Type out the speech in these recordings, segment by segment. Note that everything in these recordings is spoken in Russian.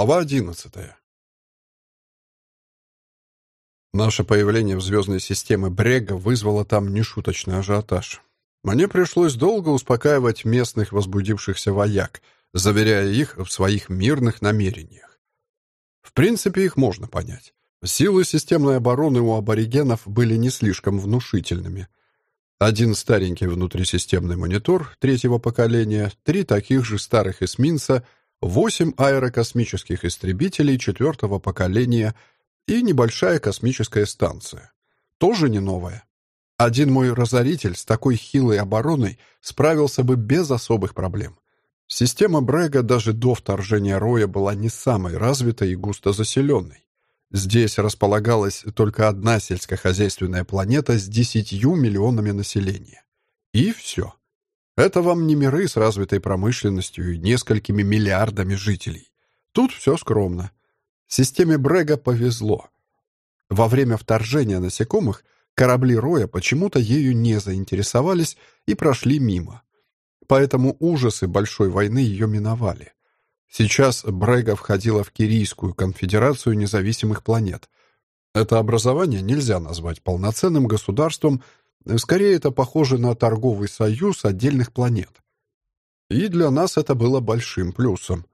Глава одиннадцатая. Наше появление в звездной системе Брега вызвало там нешуточный ажиотаж. Мне пришлось долго успокаивать местных возбудившихся вояк, заверяя их в своих мирных намерениях. В принципе, их можно понять. Силы системной обороны у аборигенов были не слишком внушительными. Один старенький внутрисистемный монитор третьего поколения, три таких же старых эсминца — восемь аэрокосмических истребителей четвертого поколения и небольшая космическая станция. Тоже не новая. Один мой разоритель с такой хилой обороной справился бы без особых проблем. Система Брега даже до вторжения Роя была не самой развитой и густо заселенной. Здесь располагалась только одна сельскохозяйственная планета с десятью миллионами населения. И все. Это вам не миры с развитой промышленностью и несколькими миллиардами жителей. Тут все скромно. Системе Брега повезло. Во время вторжения насекомых корабли Роя почему-то ею не заинтересовались и прошли мимо. Поэтому ужасы Большой войны ее миновали. Сейчас Брега входила в Кирийскую конфедерацию независимых планет. Это образование нельзя назвать полноценным государством Скорее, это похоже на торговый союз отдельных планет. И для нас это было большим плюсом.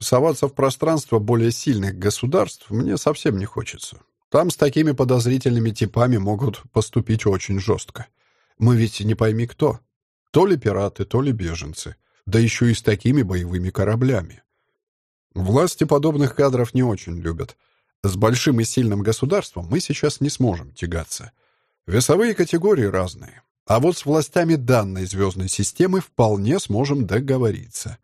Соваться в пространство более сильных государств мне совсем не хочется. Там с такими подозрительными типами могут поступить очень жестко. Мы ведь не пойми кто. То ли пираты, то ли беженцы. Да еще и с такими боевыми кораблями. Власти подобных кадров не очень любят. С большим и сильным государством мы сейчас не сможем тягаться. Весовые категории разные. А вот с властями данной звездной системы вполне сможем договориться.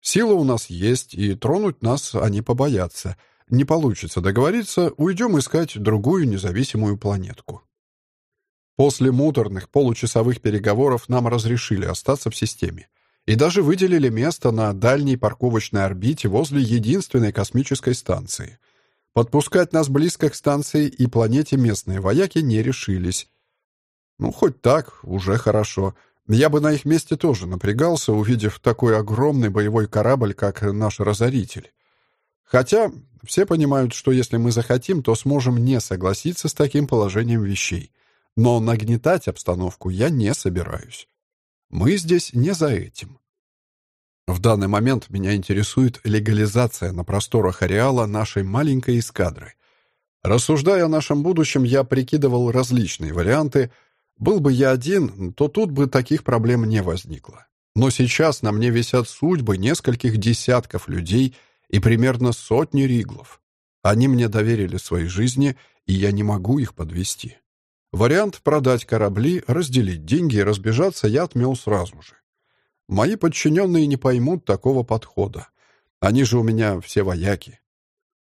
Сила у нас есть, и тронуть нас они побоятся. Не получится договориться, уйдем искать другую независимую планетку. После муторных получасовых переговоров нам разрешили остаться в системе и даже выделили место на дальней парковочной орбите возле единственной космической станции. Подпускать нас близко к станции и планете местные вояки не решились. Ну, хоть так, уже хорошо. Я бы на их месте тоже напрягался, увидев такой огромный боевой корабль, как наш «Разоритель». Хотя все понимают, что если мы захотим, то сможем не согласиться с таким положением вещей. Но нагнетать обстановку я не собираюсь. Мы здесь не за этим. В данный момент меня интересует легализация на просторах ареала нашей маленькой эскадры. Рассуждая о нашем будущем, я прикидывал различные варианты. Был бы я один, то тут бы таких проблем не возникло. Но сейчас на мне висят судьбы нескольких десятков людей и примерно сотни риглов. Они мне доверили свои жизни, и я не могу их подвести. Вариант продать корабли, разделить деньги и разбежаться я отмел сразу же. Мои подчиненные не поймут такого подхода. Они же у меня все вояки.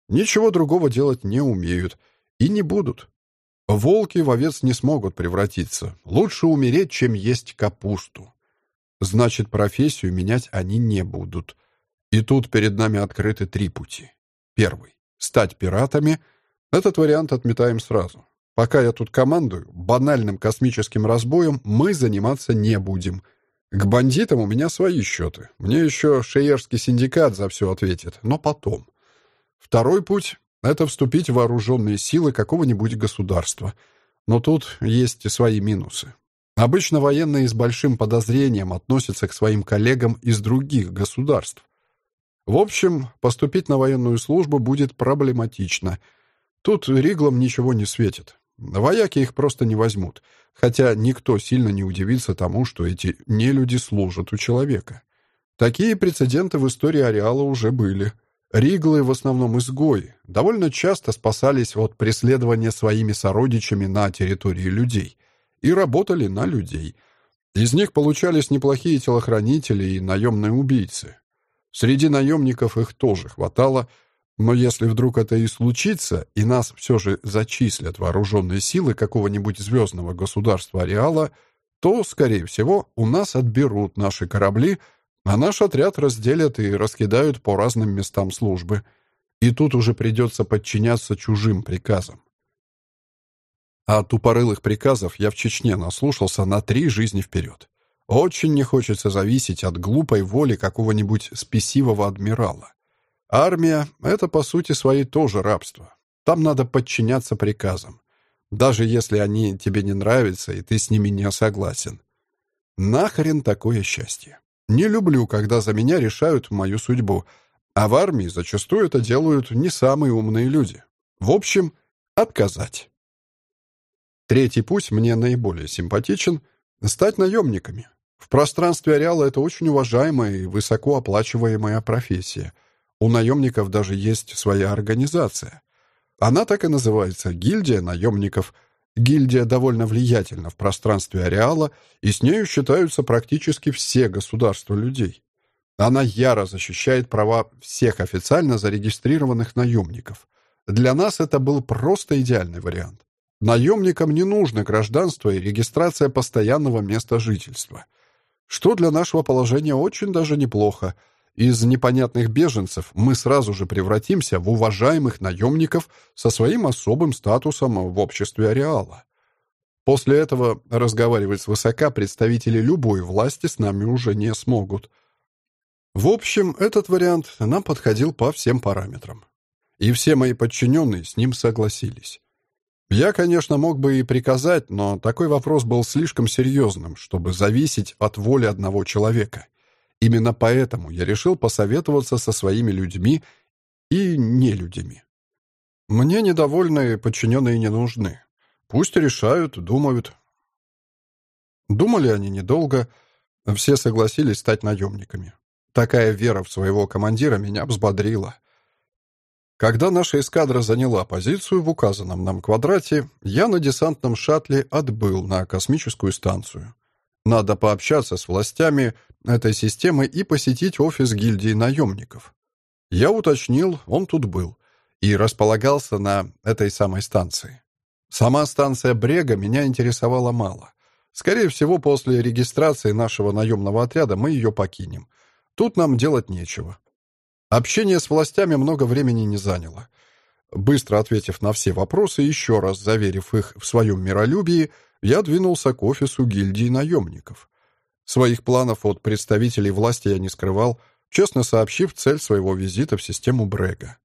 Ничего другого делать не умеют и не будут. Волки в овец не смогут превратиться. Лучше умереть, чем есть капусту. Значит, профессию менять они не будут. И тут перед нами открыты три пути. Первый — стать пиратами. Этот вариант отметаем сразу. Пока я тут командую, банальным космическим разбоем мы заниматься не будем — к бандитам у меня свои счеты. Мне еще Шеерский синдикат за все ответит, но потом. Второй путь — это вступить в вооруженные силы какого-нибудь государства. Но тут есть и свои минусы. Обычно военные с большим подозрением относятся к своим коллегам из других государств. В общем, поступить на военную службу будет проблематично. Тут Риглам ничего не светит. Вояки их просто не возьмут, хотя никто сильно не удивится тому, что эти нелюди служат у человека. Такие прецеденты в истории ареала уже были. Риглы, в основном изгои, довольно часто спасались от преследования своими сородичами на территории людей и работали на людей. Из них получались неплохие телохранители и наемные убийцы. Среди наемников их тоже хватало – но если вдруг это и случится, и нас все же зачислят вооруженные силы какого-нибудь звездного государства Ареала, то, скорее всего, у нас отберут наши корабли, а наш отряд разделят и раскидают по разным местам службы. И тут уже придется подчиняться чужим приказам. А тупорылых приказов я в Чечне наслушался на три жизни вперед. Очень не хочется зависеть от глупой воли какого-нибудь спесивого адмирала. Армия — это, по сути своей, тоже рабство. Там надо подчиняться приказам, даже если они тебе не нравятся, и ты с ними не согласен. Нахрен такое счастье. Не люблю, когда за меня решают мою судьбу, а в армии зачастую это делают не самые умные люди. В общем, отказать. Третий путь мне наиболее симпатичен — стать наемниками. В пространстве ареала это очень уважаемая и высоко оплачиваемая профессия. У наемников даже есть своя организация. Она так и называется — гильдия наемников. Гильдия довольно влиятельна в пространстве ареала, и с нею считаются практически все государства людей. Она яро защищает права всех официально зарегистрированных наемников. Для нас это был просто идеальный вариант. Наемникам не нужно гражданство и регистрация постоянного места жительства. Что для нашего положения очень даже неплохо. Из непонятных беженцев мы сразу же превратимся в уважаемых наемников со своим особым статусом в обществе ареала. После этого разговаривать свысока представители любой власти с нами уже не смогут – в общем, этот вариант нам подходил по всем параметрам. И все мои подчиненные с ним согласились. Я, конечно, мог бы и приказать, но такой вопрос был слишком серьезным, чтобы зависеть от воли одного человека. Именно поэтому я решил посоветоваться со своими людьми и нелюдями. Мне недовольные подчиненные не нужны. Пусть решают, думают. Думали они недолго. Все согласились стать наемниками. Такая вера в своего командира меня взбодрила. Когда наша эскадра заняла позицию в указанном нам квадрате, я на десантном шаттле отбыл на космическую станцию. Надо пообщаться с властями этой системы и посетить офис гильдии наемников. Я уточнил, он тут был, и располагался на этой самой станции. Сама станция Брега меня интересовала мало. Скорее всего, после регистрации нашего наемного отряда мы ее покинем — Тут нам делать нечего. Общение с властями много времени не заняло. Быстро ответив на все вопросы, еще раз заверив их в своем миролюбии, я двинулся к офису гильдии наемников. Своих планов от представителей власти я не скрывал, честно сообщив цель своего визита в систему Брега.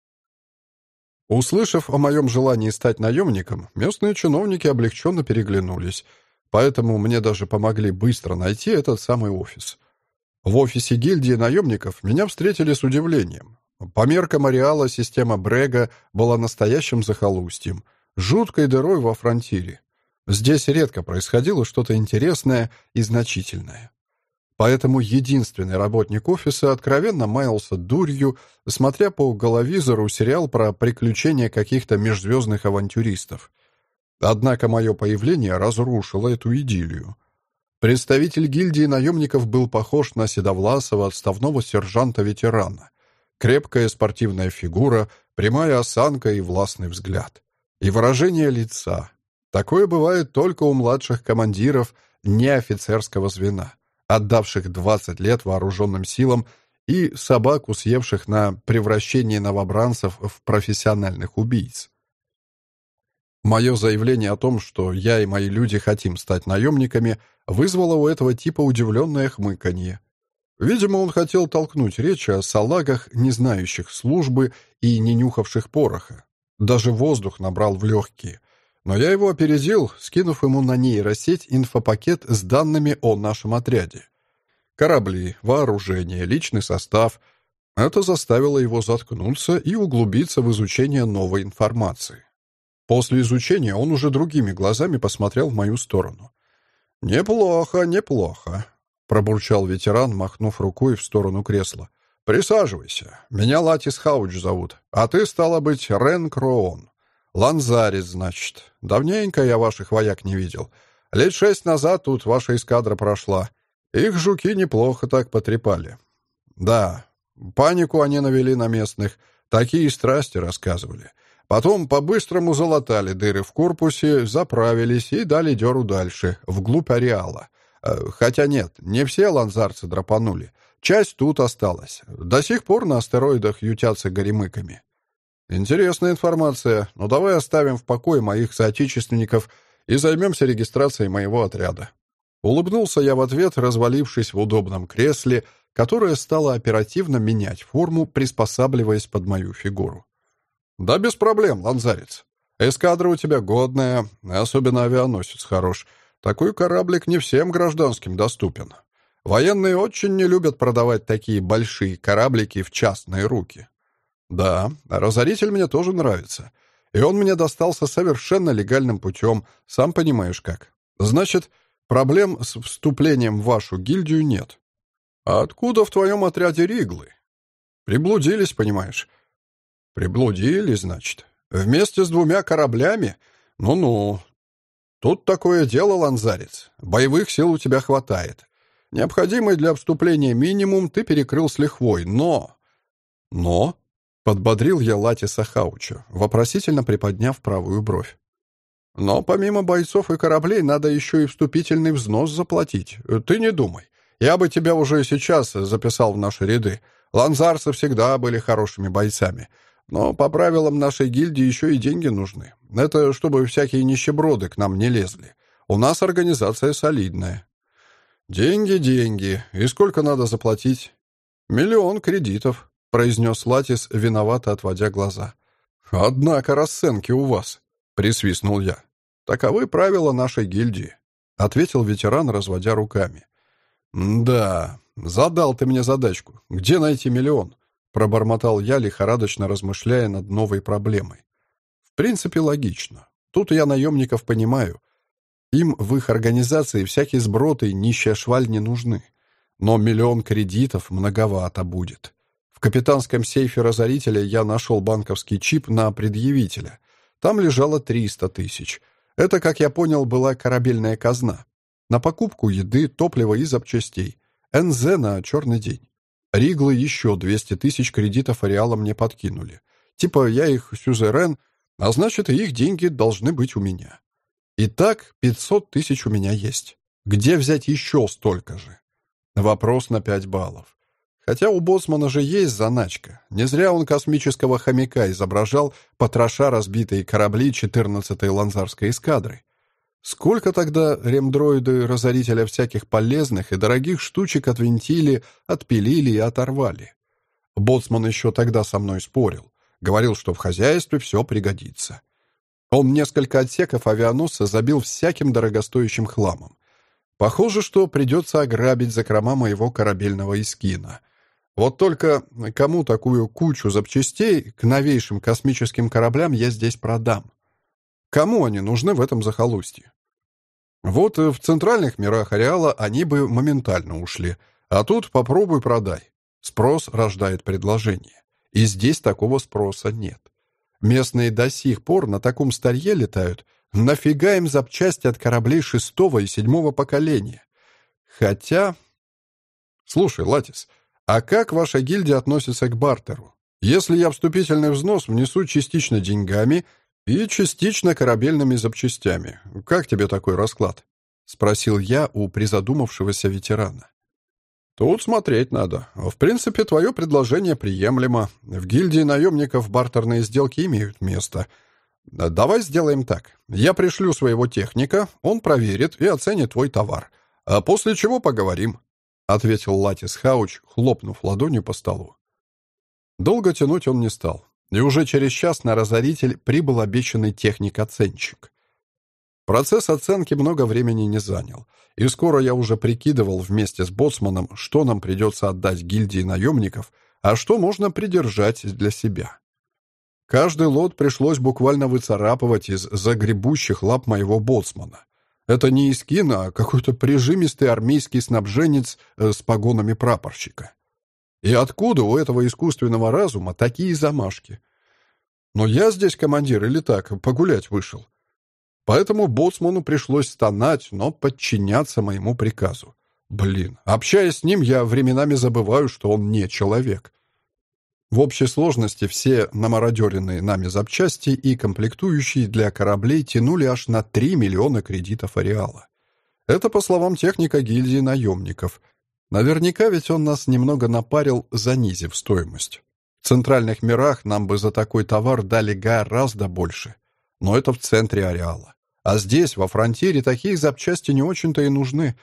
Услышав о моем желании стать наемником, местные чиновники облегченно переглянулись, поэтому мне даже помогли быстро найти этот самый офис. В офисе гильдии наемников меня встретили с удивлением. По меркам ареала система Брега была настоящим захолустьем, жуткой дырой во фронтире. Здесь редко происходило что-то интересное и значительное. Поэтому единственный работник офиса откровенно маялся дурью, смотря по головизору сериал про приключения каких-то межзвездных авантюристов. Однако мое появление разрушило эту идиллию. Представитель гильдии наемников был похож на седовласого отставного сержанта-ветерана. Крепкая спортивная фигура, прямая осанка и властный взгляд. И выражение лица. Такое бывает только у младших командиров неофицерского звена, отдавших 20 лет вооруженным силам и собаку, съевших на превращение новобранцев в профессиональных убийц. Мое заявление о том, что я и мои люди хотим стать наемниками – вызвало у этого типа удивленное хмыканье. Видимо, он хотел толкнуть речь о салагах, не знающих службы и не нюхавших пороха. Даже воздух набрал в легкие. Но я его опередил, скинув ему на нейросеть инфопакет с данными о нашем отряде. Корабли, вооружение, личный состав. Это заставило его заткнуться и углубиться в изучение новой информации. После изучения он уже другими глазами посмотрел в мою сторону. «Неплохо, неплохо», — пробурчал ветеран, махнув рукой в сторону кресла. «Присаживайся. Меня Латис Хауч зовут. А ты, стала быть, Рен Кроон. Ланзарис, значит. Давненько я ваших вояк не видел. Лет шесть назад тут ваша эскадра прошла. Их жуки неплохо так потрепали. Да, панику они навели на местных. Такие страсти рассказывали. Потом по-быстрому залатали дыры в корпусе, заправились и дали дёру дальше, вглубь ареала. Э, хотя нет, не все ланзарцы драпанули. Часть тут осталась. До сих пор на астероидах ютятся горемыками. Интересная информация, но давай оставим в покое моих соотечественников и займемся регистрацией моего отряда. Улыбнулся я в ответ, развалившись в удобном кресле, которая стала оперативно менять форму, приспосабливаясь под мою фигуру. «Да без проблем, ланзарец. Эскадра у тебя годная, особенно авианосец хорош. Такой кораблик не всем гражданским доступен. Военные очень не любят продавать такие большие кораблики в частные руки. Да, разоритель мне тоже нравится. И он мне достался совершенно легальным путем, сам понимаешь как. Значит, проблем с вступлением в вашу гильдию нет. А откуда в твоем отряде риглы? Приблудились, понимаешь? Приблудились, значит. Вместе с двумя кораблями? Ну-ну. Тут такое дело, ланзарец. Боевых сил у тебя хватает. Необходимый для вступления минимум ты перекрыл с лихвой, но... Но? Подбодрил я Латиса Хауча, вопросительно приподняв правую бровь. Но помимо бойцов и кораблей надо еще и вступительный взнос заплатить. Ты не думай. Я бы тебя уже сейчас записал в наши ряды. Ланзарцы всегда были хорошими бойцами. Но по правилам нашей гильдии еще и деньги нужны. Это чтобы всякие нищеброды к нам не лезли. У нас организация солидная. «Деньги, деньги. И сколько надо заплатить?» «Миллион кредитов», — произнес Латис, виновато отводя глаза. «Однако расценки у вас», — присвистнул я. «Таковы правила нашей гильдии», — ответил ветеран, разводя руками. «Да, задал ты мне задачку. Где найти миллион?» — пробормотал я, лихорадочно размышляя над новой проблемой. «В принципе, логично. Тут я наемников понимаю. Им в их организации всякие сброты и нищая шваль не нужны. Но миллион кредитов многовато будет. В капитанском сейфе разорителя я нашел банковский чип на предъявителя. Там лежало 300 тысяч. Это, как я понял, была корабельная казна. На покупку еды, топлива и запчастей. НЗ на черный день. Риглы еще 200 тысяч кредитов ареала мне подкинули. Типа я их сюзерен, а значит, и их деньги должны быть у меня. Итак, 500 тысяч у меня есть. Где взять еще столько же? Вопрос на 5 баллов. Хотя у Боцмана же есть заначка. Не зря он космического хомяка изображал, потроша разбитые корабли 14-й ланзарской эскадры. Сколько тогда ремдроиды разорителя всяких полезных и дорогих штучек отвинтили, отпилили и оторвали? Боцман еще тогда со мной спорил. Говорил, что в хозяйстве все пригодится. Он несколько отсеков авианосца забил всяким дорогостоящим хламом. Похоже, что придется ограбить закрома моего корабельного искина. Вот только кому такую кучу запчастей к новейшим космическим кораблям я здесь продам? Кому они нужны в этом захолустье? Вот в центральных мирах ареала они бы моментально ушли, а тут попробуй продай. Спрос рождает предложение. И здесь такого спроса нет. Местные до сих пор на таком старье летают. Нафига им запчасти от кораблей шестого и седьмого поколения? Хотя... Слушай, Латис, а как ваша гильдия относится к бартеру? Если я вступительный взнос внесу частично деньгами и частично корабельными запчастями, как тебе такой расклад? Спросил я у призадумавшегося ветерана. «Тут смотреть надо. В принципе, твое предложение приемлемо. В гильдии наемников бартерные сделки имеют место. Давай сделаем так. Я пришлю своего техника, он проверит и оценит твой товар. А после чего поговорим», — ответил Латис Хауч, хлопнув ладонью по столу. Долго тянуть он не стал. И уже через час на разоритель прибыл обещанный техник-оценщик. Процесс оценки много времени не занял, и скоро я уже прикидывал вместе с боцманом, что нам придется отдать гильдии наемников, а что можно придержать для себя. Каждый лот пришлось буквально выцарапывать из загребущих лап моего боцмана. Это не искин, а какой-то прижимистый армейский снабженец э, с погонами прапорщика. И откуда у этого искусственного разума такие замашки? Но я здесь командир или так, погулять вышел. Поэтому боцману пришлось стонать, но подчиняться моему приказу. Блин, общаясь с ним, я временами забываю, что он не человек. В общей сложности все намародеренные нами запчасти и комплектующие для кораблей тянули аж на 3 миллиона кредитов ареала. Это по словам техника гильдии наемников. Наверняка ведь он нас немного напарил, занизив стоимость. В центральных мирах нам бы за такой товар дали гораздо больше. Но это в центре ареала. А здесь, во фронтире, такие запчасти не очень-то и нужны.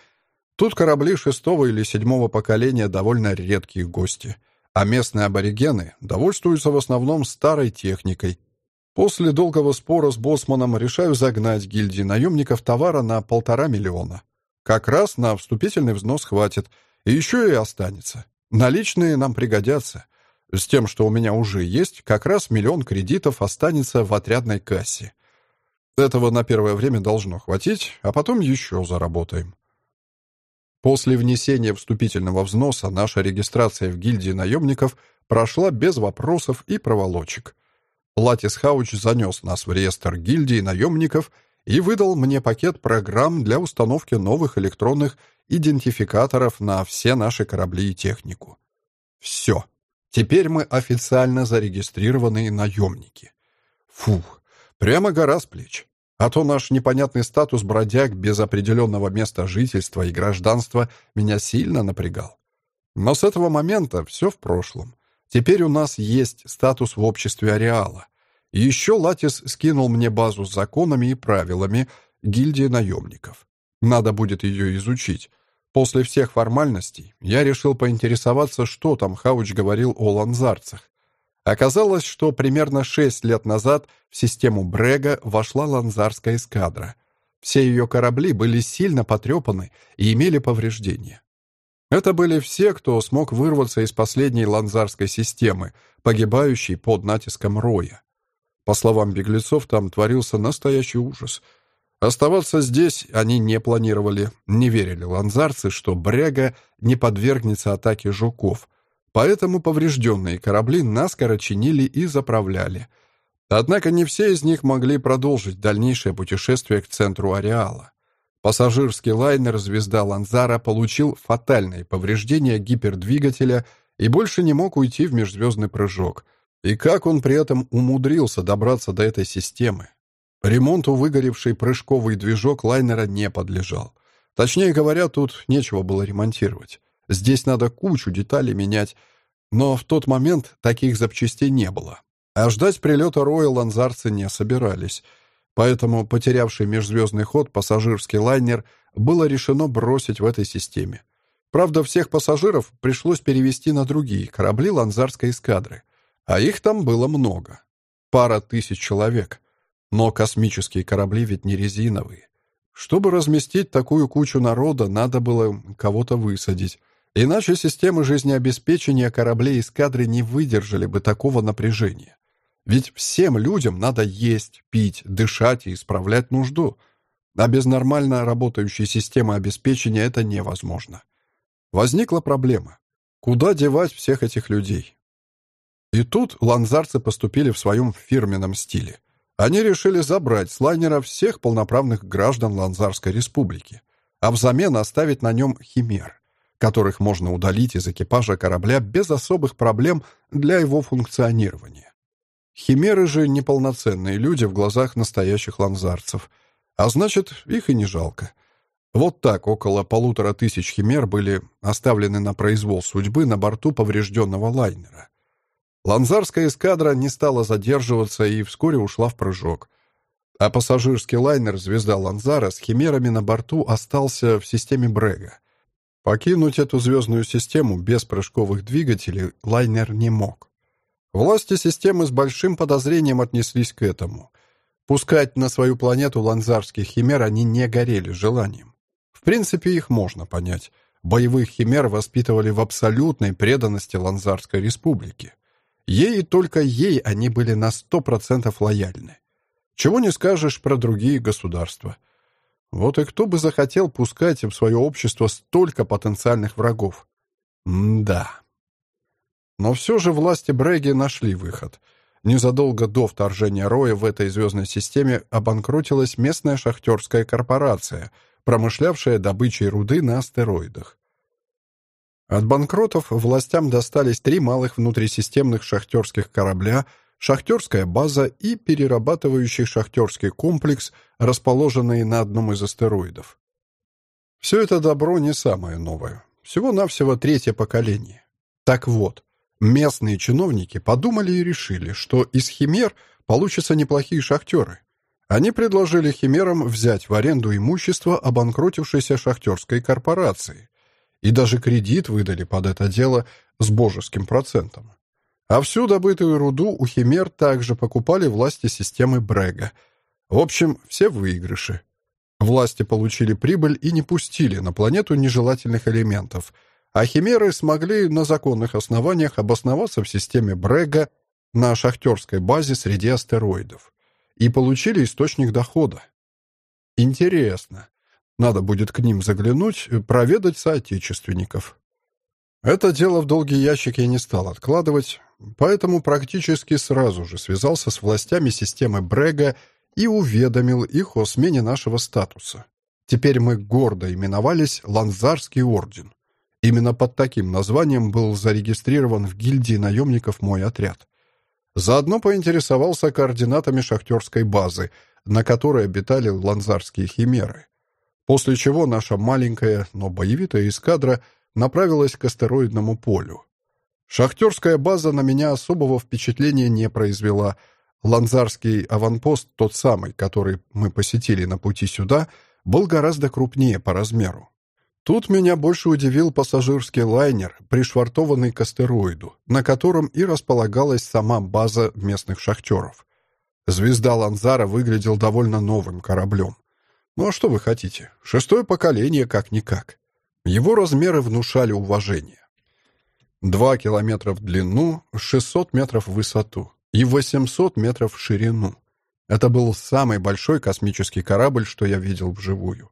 Тут корабли шестого или седьмого поколения довольно редкие гости, а местные аборигены довольствуются в основном старой техникой. После долгого спора с боссманом решаю загнать гильдии наемников товара на полтора миллиона. Как раз на вступительный взнос хватит, и еще и останется. Наличные нам пригодятся. С тем, что у меня уже есть, как раз миллион кредитов останется в отрядной кассе. Этого на первое время должно хватить, а потом еще заработаем. После внесения вступительного взноса наша регистрация в гильдии наемников прошла без вопросов и проволочек. Латис Хауч занес нас в реестр гильдии наемников и выдал мне пакет программ для установки новых электронных идентификаторов на все наши корабли и технику. Все. Теперь мы официально зарегистрированные наемники. Фух, прямо гора с плеч. А то наш непонятный статус бродяг без определенного места жительства и гражданства меня сильно напрягал. Но с этого момента все в прошлом. Теперь у нас есть статус в обществе Ареала. Еще Латис скинул мне базу с законами и правилами гильдии наемников. Надо будет ее изучить. После всех формальностей я решил поинтересоваться, что там Хауч говорил о ланзарцах. Оказалось, что примерно шесть лет назад в систему Брега вошла ланзарская эскадра. Все ее корабли были сильно потрепаны и имели повреждения. Это были все, кто смог вырваться из последней ланзарской системы, погибающей под натиском Роя. По словам беглецов, там творился настоящий ужас — Оставаться здесь они не планировали, не верили ланзарцы, что Бряга не подвергнется атаке жуков, поэтому поврежденные корабли наскоро чинили и заправляли. Однако не все из них могли продолжить дальнейшее путешествие к центру ареала. Пассажирский лайнер «Звезда Ланзара» получил фатальные повреждения гипердвигателя и больше не мог уйти в межзвездный прыжок. И как он при этом умудрился добраться до этой системы? Ремонту выгоревший прыжковый движок лайнера не подлежал. Точнее говоря, тут нечего было ремонтировать. Здесь надо кучу деталей менять, но в тот момент таких запчастей не было. А ждать прилета Роя ланзарцы не собирались. Поэтому потерявший межзвездный ход пассажирский лайнер было решено бросить в этой системе. Правда, всех пассажиров пришлось перевести на другие корабли ланзарской эскадры. А их там было много. Пара тысяч человек. Но космические корабли ведь не резиновые. Чтобы разместить такую кучу народа, надо было кого-то высадить. Иначе системы жизнеобеспечения кораблей эскадры не выдержали бы такого напряжения. Ведь всем людям надо есть, пить, дышать и исправлять нужду. А без нормально работающей системы обеспечения это невозможно. Возникла проблема. Куда девать всех этих людей? И тут ланзарцы поступили в своем фирменном стиле. Они решили забрать с лайнера всех полноправных граждан Ланзарской республики, а взамен оставить на нем химер, которых можно удалить из экипажа корабля без особых проблем для его функционирования. Химеры же неполноценные люди в глазах настоящих ланзарцев, а значит, их и не жалко. Вот так около полутора тысяч химер были оставлены на произвол судьбы на борту поврежденного лайнера. Ланзарская эскадра не стала задерживаться и вскоре ушла в прыжок. А пассажирский лайнер «Звезда Ланзара» с химерами на борту остался в системе Брега. Покинуть эту звездную систему без прыжковых двигателей лайнер не мог. Власти системы с большим подозрением отнеслись к этому. Пускать на свою планету ланзарских химер они не горели желанием. В принципе, их можно понять. Боевых химер воспитывали в абсолютной преданности Ланзарской республике. Ей и только ей они были на сто процентов лояльны. Чего не скажешь про другие государства. Вот и кто бы захотел пускать в свое общество столько потенциальных врагов? М-да. Но все же власти Бреги нашли выход. Незадолго до вторжения Роя в этой звездной системе обанкротилась местная шахтерская корпорация, промышлявшая добычей руды на астероидах. От банкротов властям достались три малых внутрисистемных шахтерских корабля, шахтерская база и перерабатывающий шахтерский комплекс, расположенные на одном из астероидов. Все это добро не самое новое. Всего-навсего третье поколение. Так вот, местные чиновники подумали и решили, что из химер получатся неплохие шахтеры. Они предложили химерам взять в аренду имущество обанкротившейся шахтерской корпорации. И даже кредит выдали под это дело с божеским процентом. А всю добытую руду у химер также покупали власти системы Брега. В общем, все выигрыши. Власти получили прибыль и не пустили на планету нежелательных элементов, а химеры смогли на законных основаниях обосноваться в системе Брега на шахтерской базе среди астероидов и получили источник дохода. Интересно. Надо будет к ним заглянуть, проведать соотечественников. Это дело в долгий ящик я не стал откладывать, поэтому практически сразу же связался с властями системы Брега и уведомил их о смене нашего статуса. Теперь мы гордо именовались Ланзарский орден. Именно под таким названием был зарегистрирован в гильдии наемников мой отряд. Заодно поинтересовался координатами шахтерской базы, на которой обитали ланзарские химеры. После чего наша маленькая, но боевитая эскадра направилась к астероидному полю. Шахтерская база на меня особого впечатления не произвела. Ланзарский аванпост, тот самый, который мы посетили на пути сюда, был гораздо крупнее по размеру. Тут меня больше удивил пассажирский лайнер, пришвартованный к астероиду, на котором и располагалась сама база местных шахтеров. Звезда Ланзара выглядел довольно новым кораблем. Ну а что вы хотите? Шестое поколение как-никак. Его размеры внушали уважение. Два километра в длину, 600 метров в высоту и 800 метров в ширину. Это был самый большой космический корабль, что я видел вживую.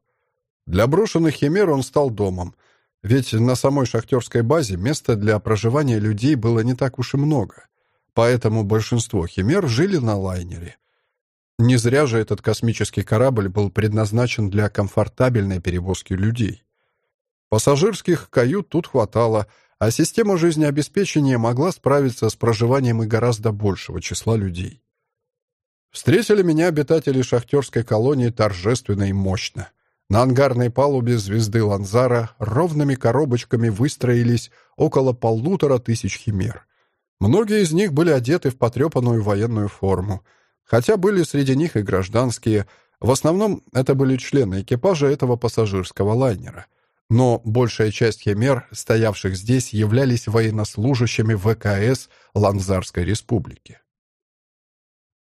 Для брошенных химер он стал домом, ведь на самой шахтерской базе места для проживания людей было не так уж и много, поэтому большинство химер жили на лайнере. Не зря же этот космический корабль был предназначен для комфортабельной перевозки людей. Пассажирских кают тут хватало, а система жизнеобеспечения могла справиться с проживанием и гораздо большего числа людей. Встретили меня обитатели шахтерской колонии торжественно и мощно — на ангарной палубе звезды Ланзара ровными коробочками выстроились около полутора тысяч химер. Многие из них были одеты в потрепанную военную форму, хотя были среди них и гражданские. В основном это были члены экипажа этого пассажирского лайнера. Но большая часть химер, стоявших здесь, являлись военнослужащими ВКС Ланзарской республики.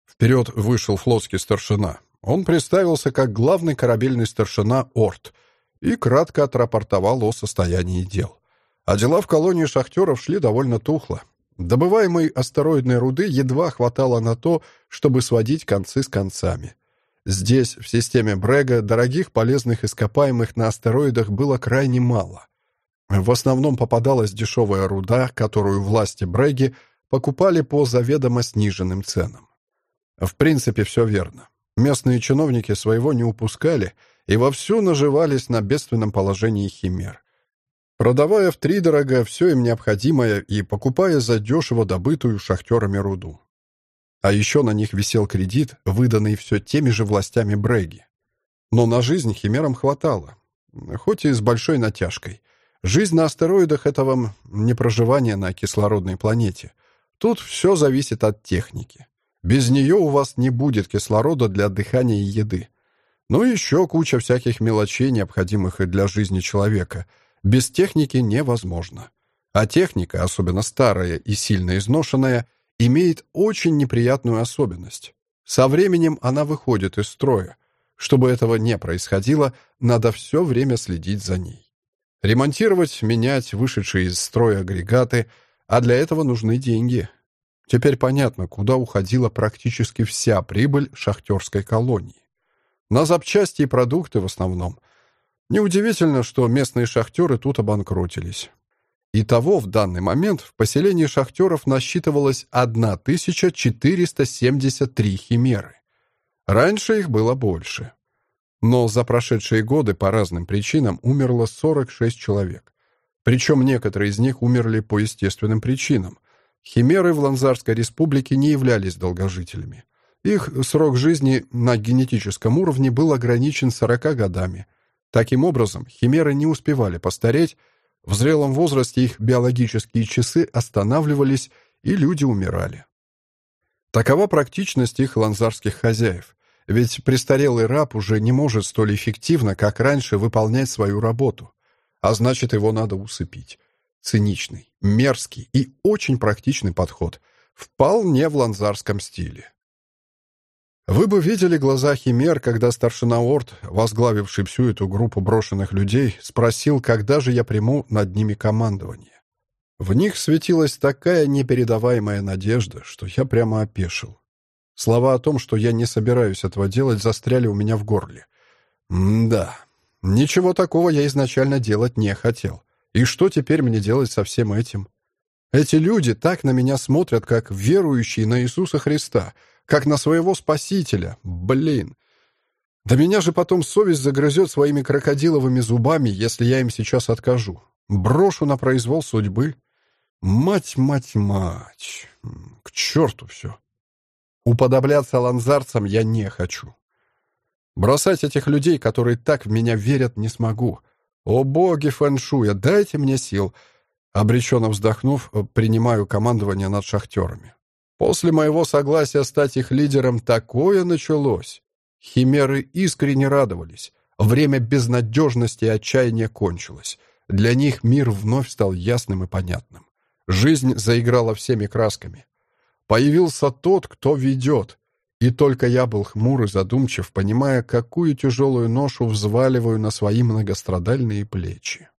Вперед вышел флотский старшина. Он представился как главный корабельный старшина Орт и кратко отрапортовал о состоянии дел. А дела в колонии шахтеров шли довольно тухло. Добываемой астероидной руды едва хватало на то, чтобы сводить концы с концами. Здесь, в системе Брега, дорогих полезных ископаемых на астероидах было крайне мало. В основном попадалась дешевая руда, которую власти Бреги покупали по заведомо сниженным ценам. В принципе, все верно. Местные чиновники своего не упускали и вовсю наживались на бедственном положении химер. Продавая втридорога все им необходимое и покупая за дешево добытую шахтерами руду. А еще на них висел кредит, выданный все теми же властями Бреги. Но на жизнь химерам хватало, хоть и с большой натяжкой. Жизнь на астероидах — это вам не проживание на кислородной планете. Тут все зависит от техники. Без нее у вас не будет кислорода для дыхания и еды. Ну и еще куча всяких мелочей, необходимых и для жизни человека. Без техники невозможно. А техника, особенно старая и сильно изношенная, имеет очень неприятную особенность. Со временем она выходит из строя. Чтобы этого не происходило, надо все время следить за ней. Ремонтировать, менять вышедшие из строя агрегаты, а для этого нужны деньги. Теперь понятно, куда уходила практически вся прибыль шахтерской колонии. На запчасти и продукты в основном. Неудивительно, что местные шахтеры тут обанкротились. Итого в данный момент в поселении шахтеров насчитывалось 1473 химеры. Раньше их было больше. Но за прошедшие годы по разным причинам умерло 46 человек. Причем некоторые из них умерли по естественным причинам, Химеры в Ланзарской республике не являлись долгожителями. Их срок жизни на генетическом уровне был ограничен 40 годами. Таким образом, химеры не успевали постареть, в зрелом возрасте их биологические часы останавливались, и люди умирали. Такова практичность их ланзарских хозяев. Ведь престарелый раб уже не может столь эффективно, как раньше, выполнять свою работу. А значит, его надо усыпить. Циничный, мерзкий и очень практичный подход. Вполне в ланзарском стиле. Вы бы видели глаза Химер, когда старшина Орд, возглавивший всю эту группу брошенных людей, спросил, когда же я приму над ними командование. В них светилась такая непередаваемая надежда, что я прямо опешил. Слова о том, что я не собираюсь этого делать, застряли у меня в горле. Да, ничего такого я изначально делать не хотел. И что теперь мне делать со всем этим? Эти люди так на меня смотрят, как верующие на Иисуса Христа — как на своего спасителя. Блин. Да меня же потом совесть загрызет своими крокодиловыми зубами, если я им сейчас откажу. Брошу на произвол судьбы. Мать, мать, мать. К черту все. Уподобляться ланзарцам я не хочу. Бросать этих людей, которые так в меня верят, не смогу. О боги фэншуя, дайте мне сил. Обреченно вздохнув, принимаю командование над шахтерами. После моего согласия стать их лидером такое началось. Химеры искренне радовались. Время безнадежности и отчаяния кончилось. Для них мир вновь стал ясным и понятным. Жизнь заиграла всеми красками. Появился тот, кто ведет. И только я был хмур и задумчив, понимая, какую тяжелую ношу взваливаю на свои многострадальные плечи.